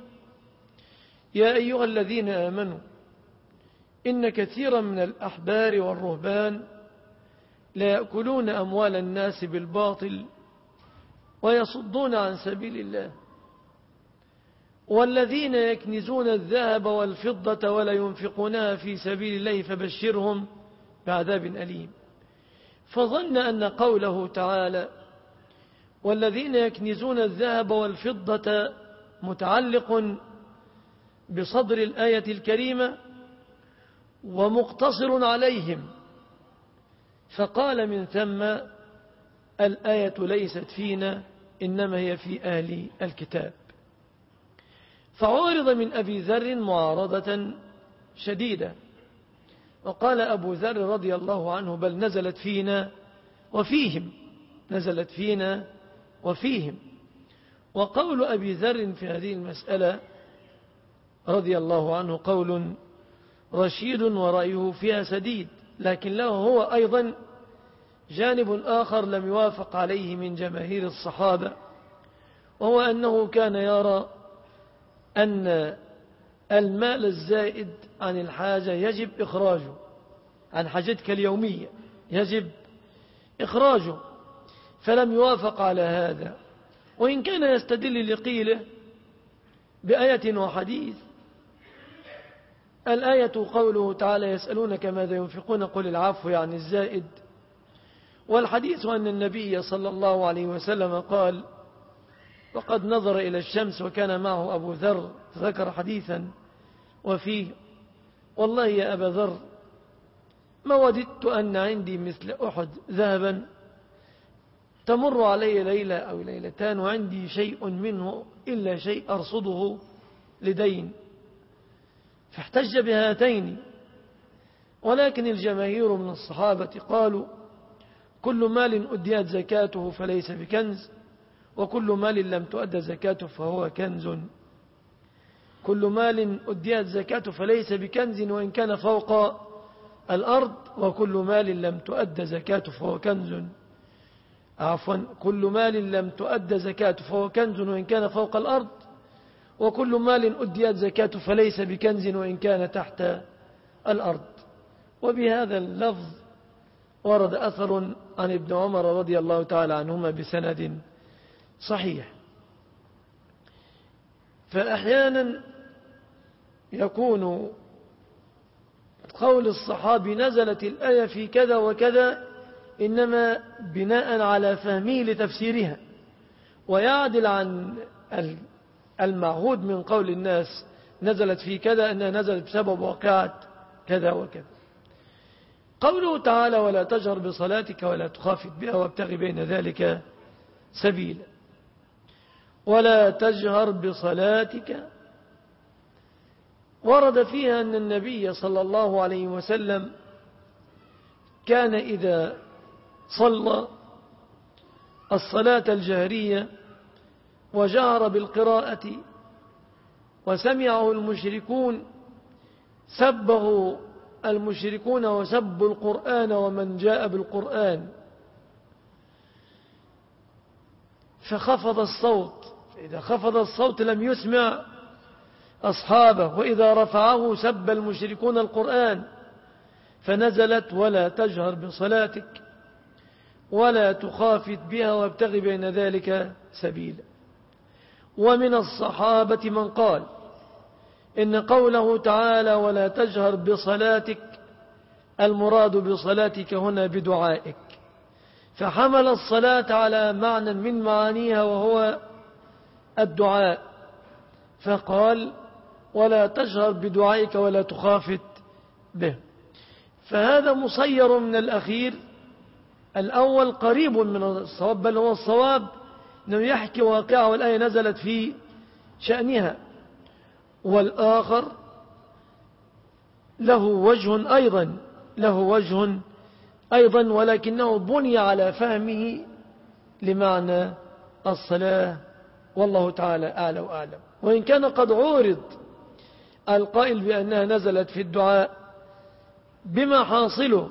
يا أيها الذين آمنوا إن كثيرا من الأحبار والرهبان لا يأكلون أموال الناس بالباطل ويصدون عن سبيل الله والذين يكنزون الذهب والفضة ولا ينفقونها في سبيل الله فبشرهم بعذاب أليم. فظن أن قوله تعالى والذين يكنزون الذهب والفضة متعلق بصدر الآية الكريمة ومقتصر عليهم. فقال من ثم الآية ليست فينا إنما هي في أهل الكتاب. فعارض من أبي ذر معارضة شديدة. وقال أبو ذر رضي الله عنه بل نزلت فينا وفيهم نزلت فينا وفيهم. وقول أبي ذر في هذه المسألة رضي الله عنه قول رشيد ورأيه فيها سديد لكن له هو أيضا جانب آخر لم يوافق عليه من جماهير الصحابة وهو أنه كان يرى أن المال الزائد عن الحاجة يجب إخراجه عن حاجتك اليومية يجب إخراجه فلم يوافق على هذا وإن كان يستدل لقيله بآية وحديث الآية قوله تعالى يسألونك ماذا ينفقون قل العفو يعني الزائد. والحديث أن النبي صلى الله عليه وسلم قال وقد نظر إلى الشمس وكان معه أبو ذر ذكر حديثا وفيه والله يا أبا ذر ما وددت أن عندي مثل أحد ذهبا تمر علي ليلة أو ليلتان وعندي شيء منه إلا شيء أرصده لدين. فاحتج بهاتين. ولكن الجماهير من الصحابة قالوا كل مال أديت زكاته فليس بكنز وكل مال لم تؤد زكاته فهو كنز. كل مال أديت زكاته فليس بكنز وإن كان فوق الأرض وكل مال لم تؤد زكاته فهو كنز. عفوا كل مال لم تؤد زكاته فهو كنز وإن كان فوق الأرض وكل مال أديت زكاته فليس بكنز وإن كان تحت الأرض. وبهذا اللفظ ورد أثر عن ابن عمر رضي الله تعالى عنهما بسند صحيح. فأحيانا يكون قول الصحابي نزلت الآية في كذا وكذا إنما بناء على فهمه لتفسيرها. ويعدل عن المعهود من قول الناس نزلت في كذا أنها نزلت بسبب واقعة كذا وكذا. قوله تعالى ولا تجهر بصلاتك ولا تخافت بها وابتغي بين ذلك سبيلا. ولا تجهر بصلاتك. ورد فيها أن النبي صلى الله عليه وسلم كان إذا صلى الصلاة الجهرية وجهر بالقراءة وسمعه المشركون سبه المشركون وسبوا القرآن ومن جاء بالقرآن. فخفض الصوت إذا خفض الصوت لم يسمع أصحابه وإذا رفعه سب المشركون القرآن. فنزلت ولا تجهر بصلاتك ولا تخافت بها وابتغ بين ذلك سبيلا. ومن الصحابة من قال إن قوله تعالى ولا تجهر بصلاتك المراد بصلاتك هنا بدعائك. فحمل الصلاة على معنى من معانيها وهو الدعاء. فقال ولا تجهر بدعائك ولا تخافت به. فهذا مصير من الأخير. الأول قريب من الصواب بل هو الصواب أنه يحكي واقعه والآية نزلت في شأنها. والآخر له وجه أيضا له وجه أيضا ولكنه بني على فهمه لمعنى الصلاة. والله تعالى أعلى وأعلم. وإن كان قد عورض القائل بأنها نزلت في الدعاء بما حاصله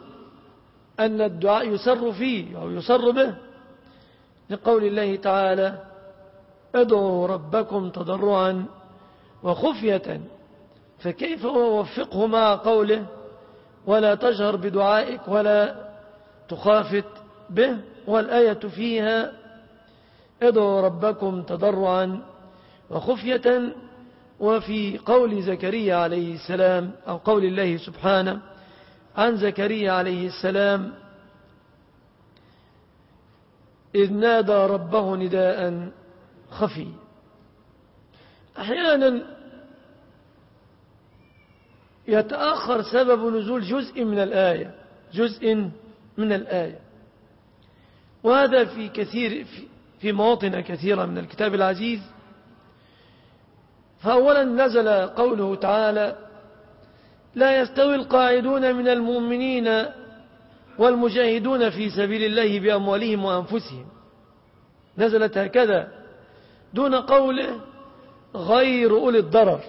أن الدعاء يسر فيه أو يسر به لقول الله تعالى ادعوا ربكم تضرعا وخفية. فكيف أوفقه مع قوله ولا تجهر بدعائك ولا تخافت به والآية فيها ادعوا ربكم تضرعا وخفية وفي قول زكريا عليه السلام أو قول الله سبحانه عن زكريا عليه السلام إذ نادى ربه نداء خفي. أحيانا يتأخر سبب نزول جزء من الآية جزء من الآية. وهذا في كثير في مواطن كثيرة من الكتاب العزيز. فأولا نزل قوله تعالى لا يستوي القاعدون من المؤمنين والمجاهدون في سبيل الله بأموالهم وأنفسهم. نزلت هكذا دون قوله غير أولي الضرر.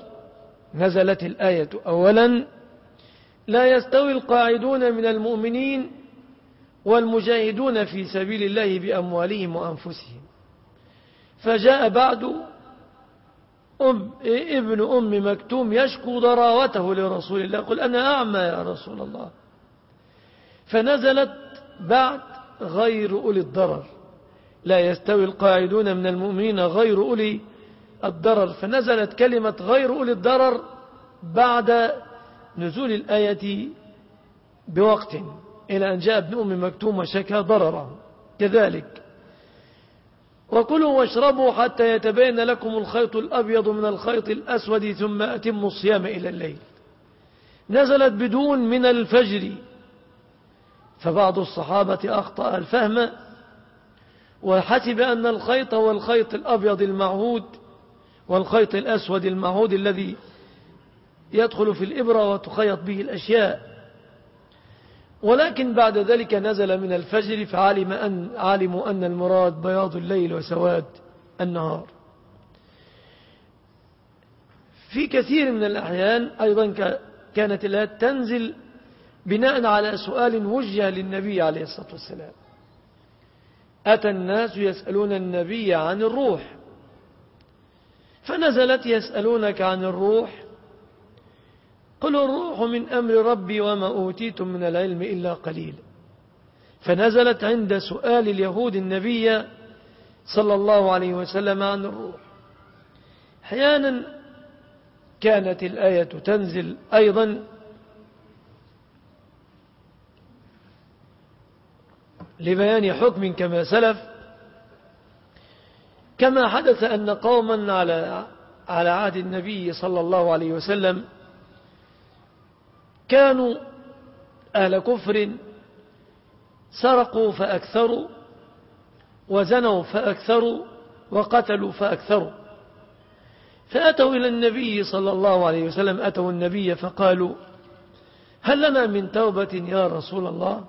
نزلت الآية أولا لا يستوي القاعدون من المؤمنين والمجاهدون في سبيل الله بأموالهم وأنفسهم. فجاء بعد ابن أم مكتوم يشكو ضراوته لرسول الله قل أنا أعمى يا رسول الله. فنزلت بعد غير أولي الضرر. لا يستوي القاعدون من المؤمنين غير أولي الضرر. فنزلت كلمة غير أولي الضرر بعد نزول الآية بوقت. إلى أن جاء ابن أم مكتوم وشكى ضرره كذلك. وكلوا واشربوا حتى يتبين لكم الخيط الأبيض من الخيط الأسود ثم أتموا الصيام إلى الليل. نزلت بدون من الفجر. فبعض الصحابة أخطأ الفهم وحسب أن الخيط هو الخيط الأبيض المعهود والخيط الأسود المعهود الذي يدخل في الإبرة وتخيط به الأشياء. ولكن بعد ذلك نزل من الفجر فعلم أن علموا أن المراد بياض الليل وسواد النهار. في كثير من الأحيان أيضا كانت الآيات تنزل بناء على سؤال وجه للنبي عليه الصلاة والسلام. أتى الناس يسألون النبي عن الروح. فنزلت يسألونك عن الروح. قل الروح من أمر ربي وما أوتيتم من العلم إلا قليل. فنزلت عند سؤال اليهود النبي صلى الله عليه وسلم عن الروح. أحيانا كانت الآية تنزل أيضا لبيان حكم كما سلف. كما حدث أن قوما على على عهد النبي صلى الله عليه وسلم كانوا أهل كفر سرقوا فأكثروا وزنوا فأكثروا وقتلوا فأكثروا. فأتوا إلى النبي صلى الله عليه وسلم أتوا النبي فقالوا هل لنا من توبة يا رسول الله؟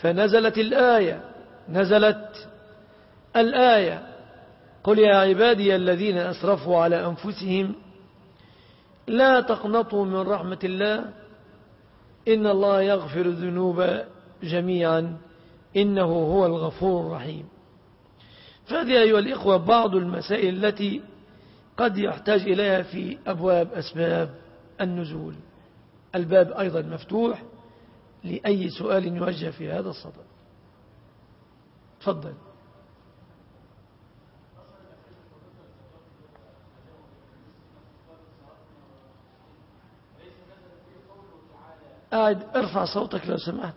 فنزلت الآية نزلت الآية. قل يا عبادي الذين أسرفوا على أنفسهم لا تقنطوا من رحمة الله إن الله يغفر الذنوب جميعا إنه هو الغفور الرحيم. فهذه أيها الإخوة بعض المسائل التي قد يحتاج إليها في أبواب أسباب النزول. الباب أيضا مفتوح. لأي سؤال يوجه في هذا الصدد. تفضل. ارفع صوتك لو سمحت.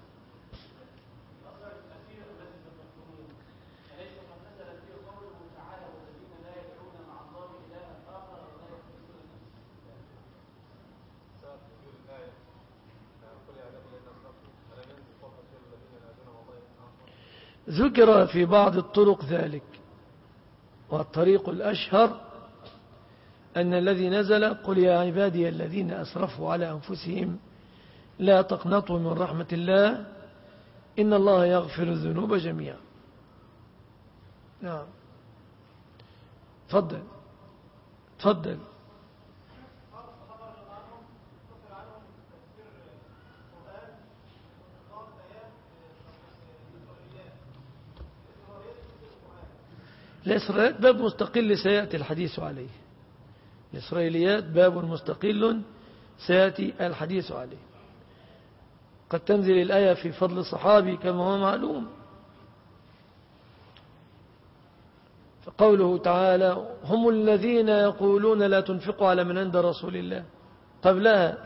ذكر في بعض الطرق ذلك. والطريق الأشهر أن الذي نزل قل يا عبادي الذين أسرفوا على أنفسهم لا تقنطوا من رحمة الله إن الله يغفر الذنوب جميعا. نعم. تفضل. تفضل. الإسرائيليات باب مستقل سيأتي الحديث عليه. الإسرائيليات باب مستقل سيأتي الحديث عليه. قد تنزل الآية في فضل الصحابي كما هو معلوم. فقوله تعالى هم الذين يقولون لا تنفقوا على من عند رسول الله. قبلها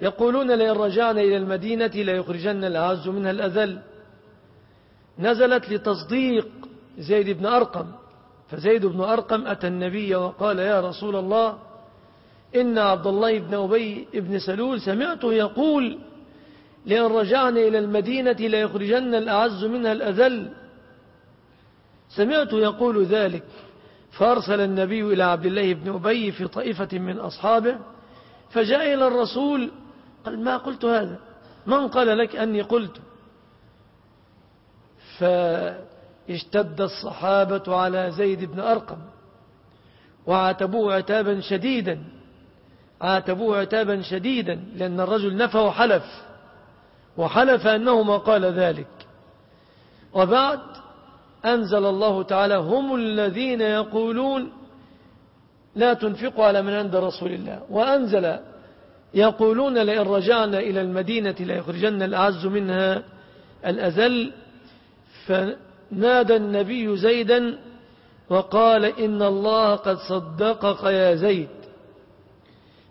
يقولون لئن رجعنا إلى المدينة ليخرجن الأعز منها الأذل. نزلت لتصديق زيد بن أرقم فزيد بن أرقم أتى النبي وقال يا رسول الله إن عبد الله بن أبي بن سلول سمعته يقول لأن رجعنا إلى المدينة ليخرجن الأعز منها الأذل. سمعت يقول ذلك فأرسل النبي إلى عبد الله بن أبي في طائفة من أصحابه فجاء إلى الرسول قال ما قلت هذا؟ من قال لك أني قلت؟ فاشتد الصحابة على زيد بن أرقم وعاتبوه عتابا شديدا عاتبوه عتابا شديدا لأن الرجل نفى وحلف وحلف أنه ما قال ذلك. وبعد أنزل الله تعالى هم الذين يقولون لا تنفقوا على من عند رسول الله وأنزل يقولون لئن رجعنا إلى المدينة ليخرجن الأعز منها الأذل فنادى النبي زيدا وقال إن الله قد صدقك يا زيد.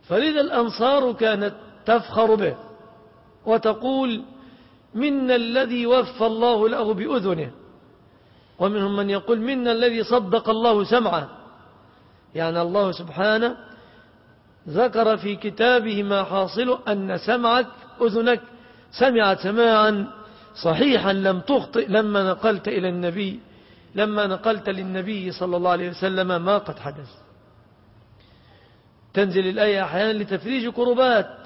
فلذا الأنصار كانت تفخر به وتقول منا الذي وفى الله له بأذنه. ومنهم من يقول منا الذي صدق الله سمعه. يعني الله سبحانه ذكر في كتابه ما حاصل أن سمعك أذنك. سمعت سماعا. صحيحا لم تخطئ لما نقلت إلى النبي لما نقلت للنبي صلى الله عليه وسلم ما قد حدث. تنزل الآية أحيانا لتفريج كربات.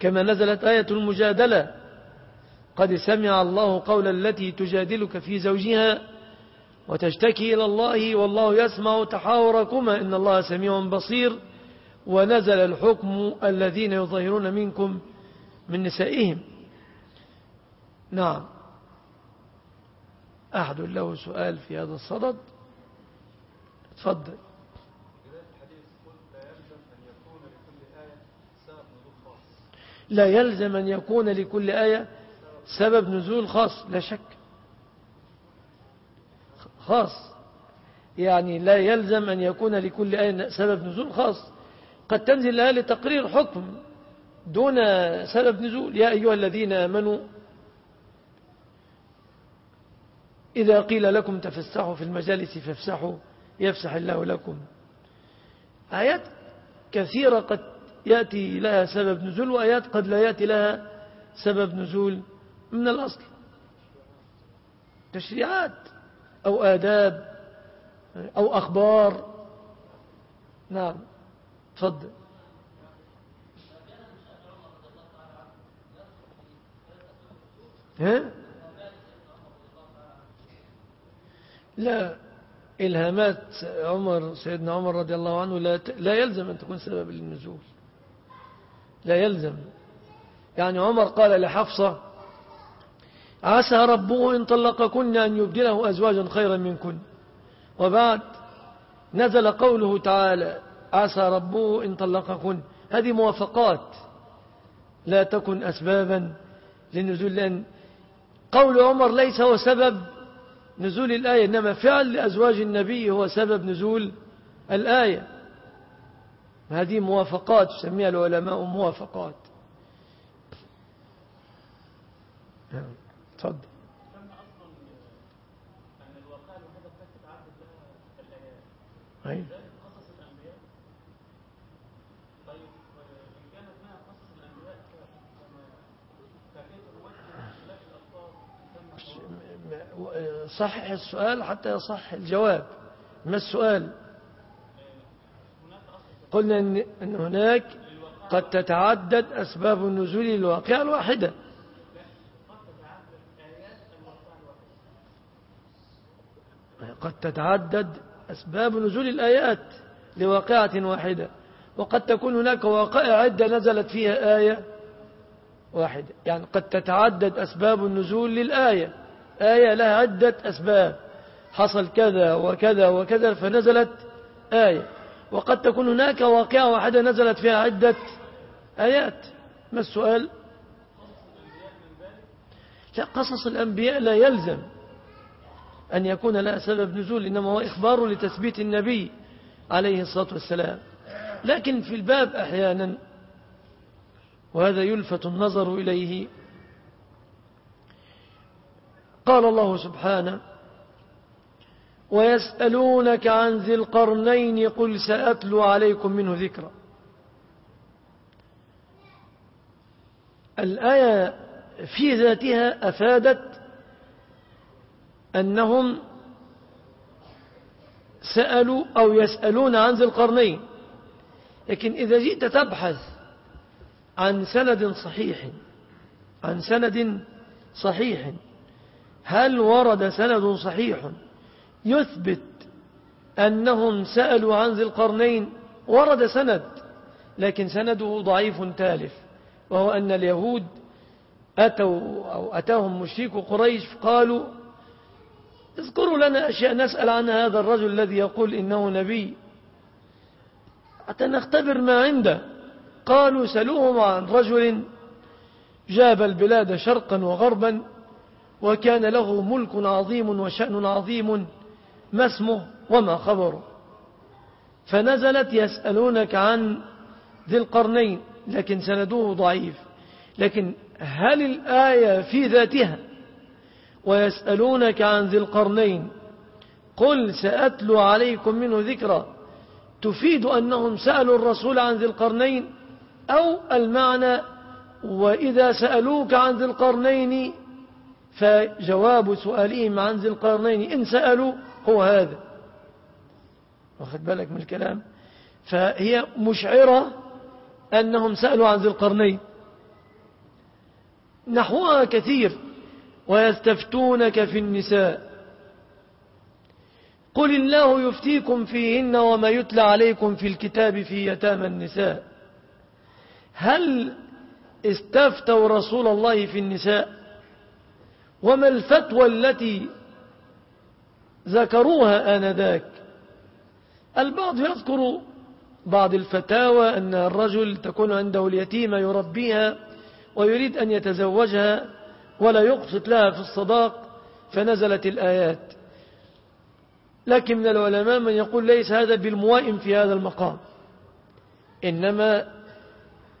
كما نزلت آية المجادلة قد سمع الله قول التي تجادلك في زوجها وتشتكي إلى الله والله يسمع تحاوركما. إن الله سميع بصير. ونزل الحكم الذين يظهرون منكم من نسائهم. نعم. أحد له سؤال في هذا الصدد. تفضل لا يلزم أن يكون لكل آية سبب نزول خاص لا شك. خاص. يعني لا يلزم أن يكون لكل آية سبب نزول خاص. قد تنزل لها لتقرير حكم دون سبب نزول. يا أيها الذين آمنوا إذا قيل لكم تفسحوا في المجالس فافسحوا يفسح الله لكم. آيات كثيرة قد يأتي لها سبب نزول وآيات قد لا يأتي لها سبب نزول من الأصل. تشريعات أو آداب أو أخبار. نعم تفضل. ها؟ لا إلهامات عمر سيدنا عمر رضي الله عنه لا, لا يلزم أن تكون سبب للنزول. لا يلزم. يعني عمر قال لحفصة عسى ربه إن طلقكن أن يبدله أزواجا خيرا منكن. وبعد نزل قوله تعالى عسى ربه إن طلقكن. هذه موافقات لا تكن أسبابا للنزول لأن قول عمر ليس هو سبب نزول الآية إنما فعل لأزواج النبي هو سبب نزول الآية. هذه موافقات يسميها العلماء موافقات. تفضل. أي. صحح السؤال حتى يصح الجواب. ما السؤال؟ قلنا أن هناك قد تتعدد أسباب النزول للواقع الواحدة. قد تتعدد أسباب نزول الآيات لواقعة واحدة وقد تكون هناك واقع عدة نزلت فيها آية واحدة. يعني قد تتعدد أسباب النزول للآية. آية لها عدة أسباب. حصل كذا وكذا وكذا فنزلت آية. وقد تكون هناك واقعة واحدة نزلت فيها عدة آيات. ما السؤال؟ لا قصص الأنبياء لا يلزم أن يكون لها سبب نزول إنما هو إخبار لتثبيت النبي عليه الصلاة والسلام. لكن في الباب أحيانا وهذا يلفت النظر إليه قال الله سبحانه ويسألونك عن ذي القرنين قل سأتلو عليكم منه ذكرا. الآية في ذاتها أفادت أنهم سألوا أو يسألون عن ذي القرنين. لكن إذا جئت تبحث عن سند صحيح عن سند صحيح هل ورد سند صحيح يثبت أنهم سألوا عن ذي القرنين؟ ورد سند لكن سنده ضعيف تالف وهو أن اليهود أتوا أو أتاهم مشرك قريش قالوا اذكروا لنا أشياء نسأل عن هذا الرجل الذي يقول إنه نبي. حتى نختبر ما عنده؟ قالوا سلوهم عن رجل جاب البلاد شرقا وغربا وكان له ملك عظيم وشأن عظيم ما اسمه وما خبره. فنزلت يسألونك عن ذي القرنين لكن سندوه ضعيف. لكن هل الآية في ذاتها؟ ويسألونك عن ذي القرنين قل سأتلو عليكم منه ذكرى تفيد أنهم سألوا الرسول عن ذي القرنين أو المعنى وإذا سألوك عن ذي القرنين فجواب سؤالهم عن ذي القرنين إن سألوا هو هذا. واخد بالك من الكلام؟ فهي مشعرة أنهم سألوا عن ذي القرنين. نحوها كثير ويستفتونك في النساء. قل الله يفتيكم فيهن وما يتلى عليكم في الكتاب في يتامى النساء. هل استفتوا رسول الله في النساء؟ وما الفتوى التي ذكروها آنذاك؟ البعض يذكر بعض الفتاوى أن الرجل تكون عنده اليتيمة يربيها ويريد أن يتزوجها ولا يقصد لها في الصداق فنزلت الآيات. لكن من العلماء من يقول ليس هذا بالموائم في هذا المقام. إنما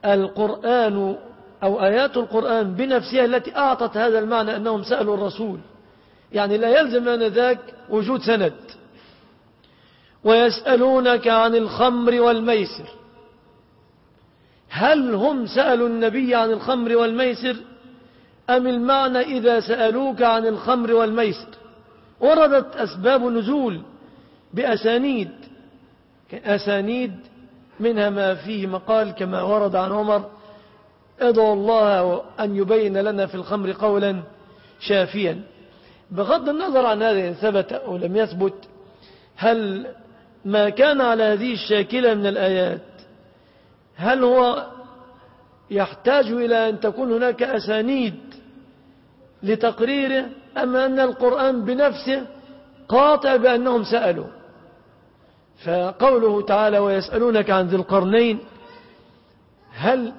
القرآن أو آيات القرآن بنفسها التي أعطت هذا المعنى أنهم سألوا الرسول. يعني لا يلزم أن ذاك وجود سند. ويسألونك عن الخمر والميسر. هل هم سألوا النبي عن الخمر والميسر؟ أم المعنى إذا سألوك عن الخمر والميسر؟ وردت أسباب نزول بأسانيد. أسانيد منها ما فيه مقال كما ورد عن عمر ادعو الله أن يبين لنا في الخمر قولا شافيا. بغض النظر عن هذا إن ثبت أو لم يثبت هل ما كان على هذه الشاكلة من الآيات هل هو يحتاج إلى أن تكون هناك أسانيد لتقريره أم أن القرآن بنفسه قاطع بأنهم سألوا؟ فقوله تعالى ويسألونك عن ذي القرنين هل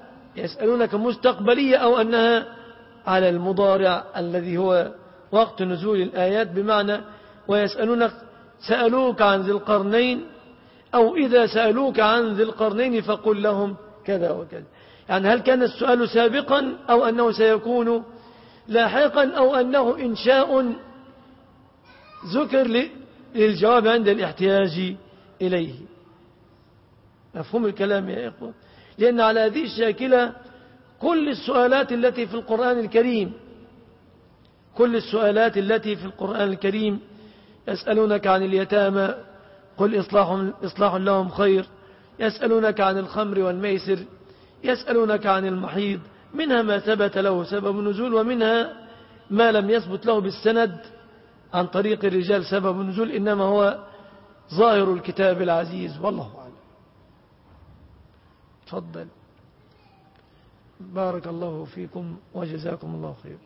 يسألونك مستقبلية أو أنها على المضارع الذي هو وقت نزول الآيات بمعنى ويسألونك سألوك عن ذي القرنين أو إذا سألوك عن ذي القرنين فقل لهم كذا وكذا. يعني هل كان السؤال سابقا أو أنه سيكون لاحقا أو أنه إنشاء؟ ذكر للجواب عند الاحتياج إليه. مفهوم الكلام يا إخوة؟ لأن على هذه الشاكلة كل السؤالات التي في القرآن الكريم كل السؤالات التي في القرآن الكريم يسألونك عن اليتامى قل إصلاح, إصلاح لهم خير يسألونك عن الخمر والميسر يسألونك عن المحيض منها ما ثبت له سبب نزول ومنها ما لم يثبت له بالسند عن طريق الرجال سبب نزول إنما هو ظاهر الكتاب العزيز والله تفضل. بارك الله فيكم وجزاكم الله خير.